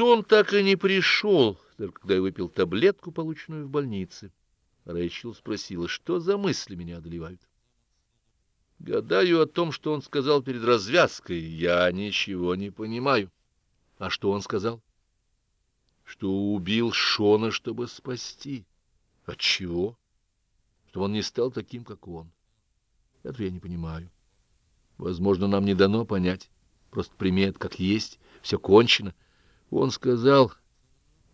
сон так и не пришел, только когда я выпил таблетку, полученную в больнице. Рэйчел спросила, что за мысли меня одолевают. Гадаю о том, что он сказал перед развязкой. Я ничего не понимаю. А что он сказал? Что убил Шона, чтобы спасти. От чего? Чтобы он не стал таким, как он. Это я не понимаю. Возможно, нам не дано понять. Просто прими это как есть. Все кончено. Он сказал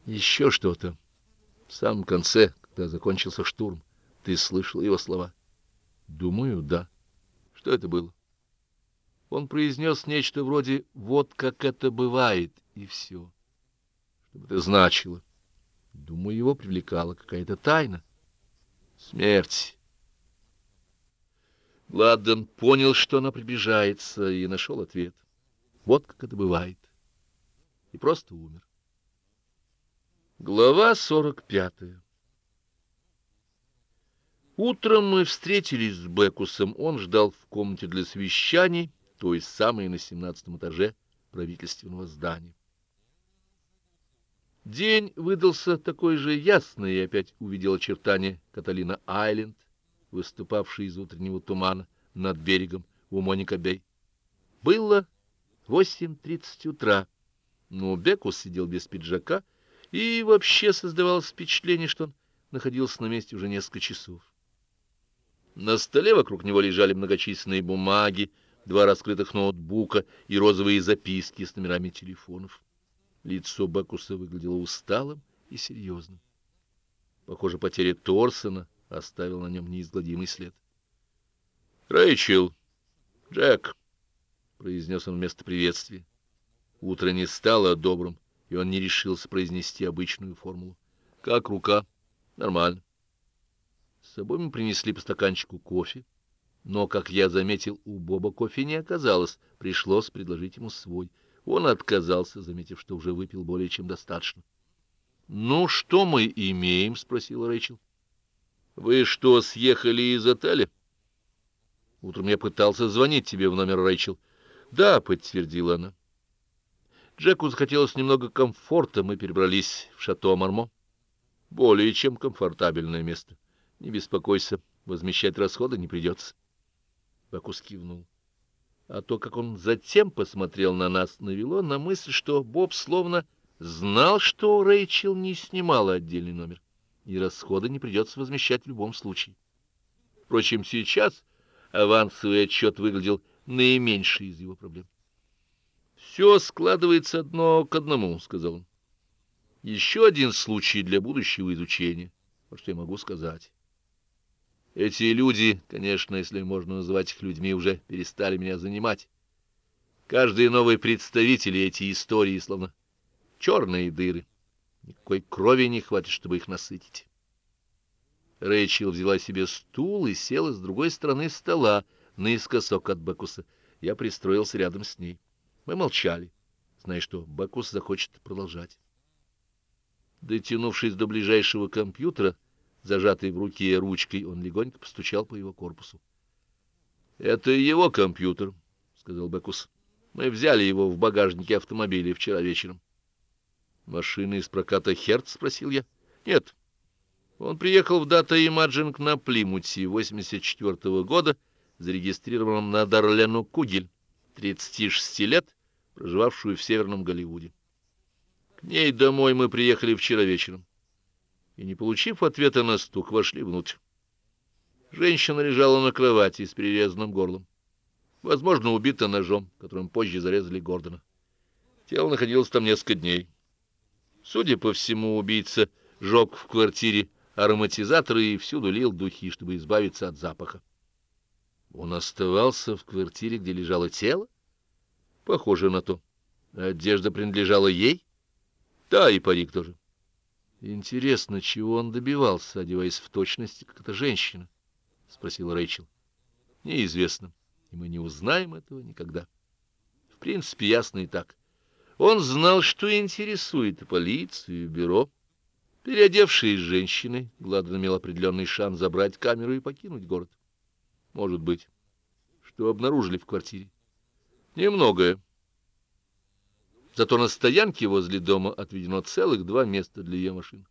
еще что-то. В самом конце, когда закончился штурм, ты слышал его слова? Думаю, да. Что это было? Он произнес нечто вроде «вот как это бывает» и все. Что бы это значило? Думаю, его привлекала какая-то тайна. Смерть. Гладден понял, что она приближается, и нашел ответ. Вот как это бывает. И просто умер. Глава сорок пятая Утром мы встретились с Бекусом. Он ждал в комнате для совещаний, то есть самой на семнадцатом этаже правительственного здания. День выдался такой же ясный, и опять увидел очертания Каталина Айленд, выступавшей из утреннего тумана над берегом у Моника-Бей. Было восемь тридцать утра, но Бекус сидел без пиджака, и вообще создавалось впечатление, что он находился на месте уже несколько часов. На столе вокруг него лежали многочисленные бумаги, два раскрытых ноутбука и розовые записки с номерами телефонов. Лицо Бакуса выглядело усталым и серьезным. Похоже, потеря Торсона оставила на нем неизгладимый след. «Рэйчел! Джек!» — произнес он вместо приветствия. Утро не стало добрым, и он не решился произнести обычную формулу. «Как рука? Нормально. С собой мы принесли по стаканчику кофе, но, как я заметил, у Боба кофе не оказалось, пришлось предложить ему свой. Он отказался, заметив, что уже выпил более чем достаточно. — Ну, что мы имеем? — спросила Рэйчел. — Вы что, съехали из отеля? Утром я пытался звонить тебе в номер Рэйчел. — Да, — подтвердила она. Джеку захотелось немного комфорта, мы перебрались в шато Мармо. Более чем комфортабельное место. Не беспокойся, возмещать расходы не придется. Бакус кивнул. А то, как он затем посмотрел на нас, навело на мысль, что Боб словно знал, что Рэйчел не снимала отдельный номер, и расходы не придется возмещать в любом случае. Впрочем, сейчас авансовый отчет выглядел наименьшей из его проблем. «Все складывается одно к одному», — сказал он. «Еще один случай для будущего изучения. Вот что я могу сказать». Эти люди, конечно, если можно называть их людьми, уже перестали меня занимать. Каждый новый представитель эти истории словно черные дыры. Никакой крови не хватит, чтобы их насытить. Рэйчел взяла себе стул и села с другой стороны стола, наискосок от Бекуса. Я пристроился рядом с ней. Мы молчали, зная, что Бекус захочет продолжать. Дотянувшись до ближайшего компьютера, Зажатой в руке ручкой, он легонько постучал по его корпусу. — Это его компьютер, — сказал Бекус. — Мы взяли его в багажнике автомобиля вчера вечером. — Машина из проката «Херц»? — спросил я. — Нет. Он приехал в дата Имаджинг на Плимуте 84 -го года, зарегистрированном на Дарлену Кугель, 36 лет, проживавшую в Северном Голливуде. К ней домой мы приехали вчера вечером и, не получив ответа на стук, вошли внутрь. Женщина лежала на кровати с перерезанным горлом. Возможно, убита ножом, которым позже зарезали Гордона. Тело находилось там несколько дней. Судя по всему, убийца жег в квартире ароматизаторы и всюду лил духи, чтобы избавиться от запаха. Он оставался в квартире, где лежало тело? Похоже на то. Одежда принадлежала ей? Да, и парик тоже. Интересно, чего он добивался, одеваясь в точности, как эта женщина? — спросил Рэйчел. — Неизвестно, и мы не узнаем этого никогда. В принципе, ясно и так. Он знал, что интересует и полицию, и бюро. Переодевшись женщиной, Гладен имел определенный шанс забрать камеру и покинуть город. Может быть. Что обнаружили в квартире? Немногое. Зато на стоянке возле дома отведено целых два места для ее машин.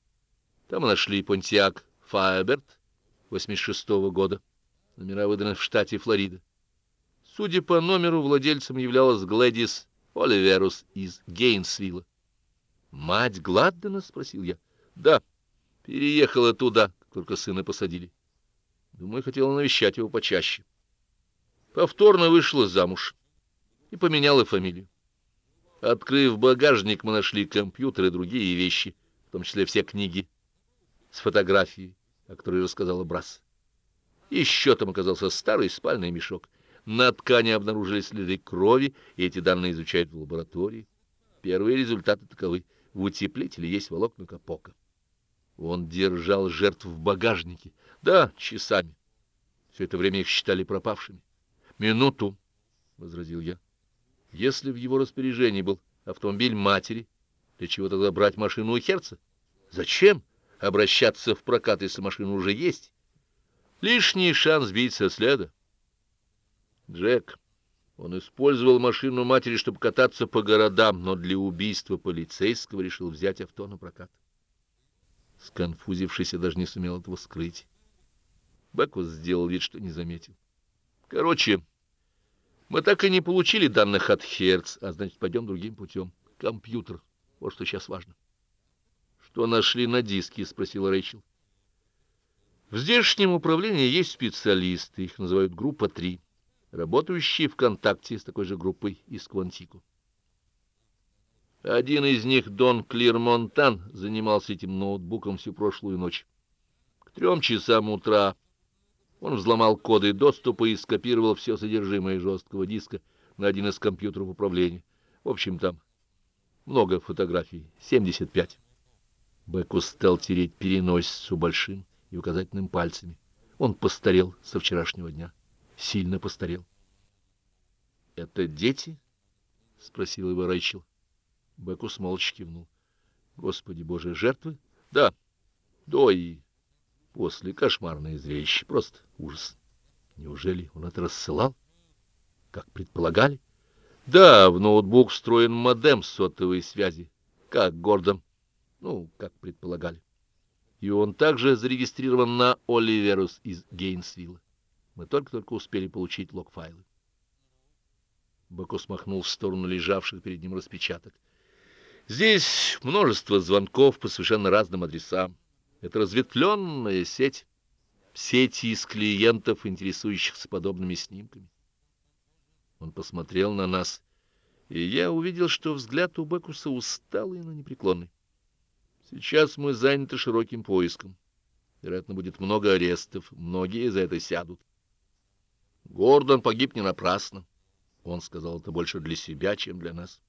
Там нашли Понтиак Фаерберт 86 -го года. Номера выданы в штате Флорида. Судя по номеру, владельцем являлась Глэдис Оливерус из Гейнсвилла. «Мать Гладдена?» — спросил я. «Да, переехала туда, как только сына посадили. Думаю, хотела навещать его почаще. Повторно вышла замуж и поменяла фамилию. Открыв багажник, мы нашли компьютер и другие вещи, в том числе все книги с фотографией, о которой рассказала Брас. Еще там оказался старый спальный мешок. На ткани обнаружили следы крови, и эти данные изучают в лаборатории. Первые результаты таковы. В утеплителе есть волокна капока. Он держал жертв в багажнике. Да, часами. Все это время их считали пропавшими. Минуту, — возразил я. Если в его распоряжении был автомобиль матери, для чего тогда брать машину у Херца? Зачем обращаться в прокат, если машина уже есть? Лишний шанс сбить следа. Джек, он использовал машину матери, чтобы кататься по городам, но для убийства полицейского решил взять авто на прокат. Сконфузившийся даже не сумел этого скрыть. Бекус сделал вид, что не заметил. Короче, мы так и не получили данных от Херц, а значит, пойдем другим путем. Компьютер. Вот что сейчас важно. Что нашли на диске, спросила Рэйчел. В здешнем управлении есть специалисты, их называют группа 3, работающие в контакте с такой же группой из Квантику. Один из них, Дон Клирмонтан, занимался этим ноутбуком всю прошлую ночь. К трем часам утра он взломал коды доступа и скопировал все содержимое жесткого диска на один из компьютеров управления. В общем, там много фотографий, 75. Бекус стал тереть переносицу большим и указательным пальцами. Он постарел со вчерашнего дня, сильно постарел. — Это дети? — спросил его Рэйчел. Бекус молча кивнул. — Господи Боже, жертвы? — Да, до и после кошмарное зрелище, просто ужас. Неужели он это рассылал? Как предполагали? — Да, в ноутбук встроен модем сотовой связи, как Гордон, ну, как предполагали. И он также зарегистрирован на Оливерус из Гейнсвилла. Мы только-только успели получить лог-файлы. Бако смахнул в сторону лежавших перед ним распечаток. Здесь множество звонков по совершенно разным адресам. Это разветвленная сеть, сети из клиентов, интересующихся подобными снимками. Он посмотрел на нас, и я увидел, что взгляд у Бекуса усталый, но непреклонный. Сейчас мы заняты широким поиском. Вероятно, будет много арестов, многие за это сядут. Гордон погиб не напрасно. Он сказал это больше для себя, чем для нас.